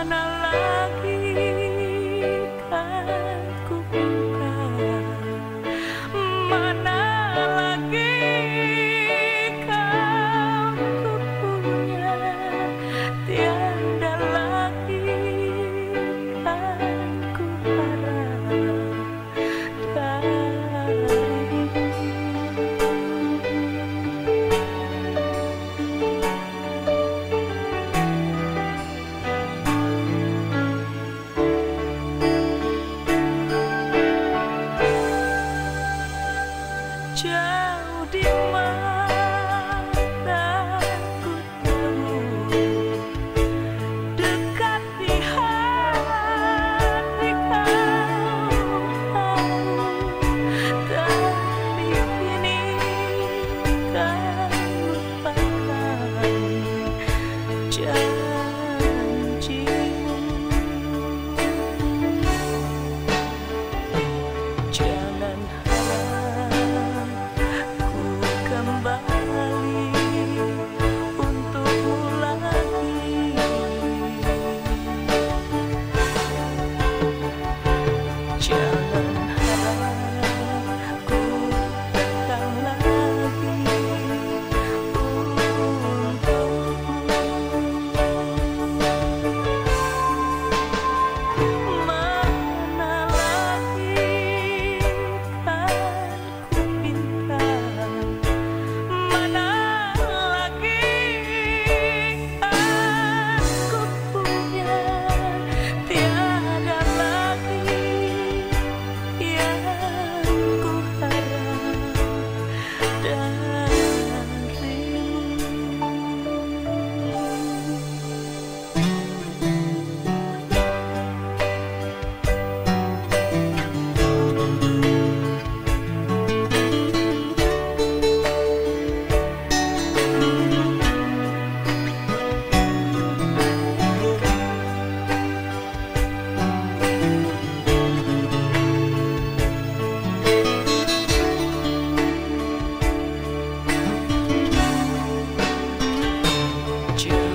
mana lagi you.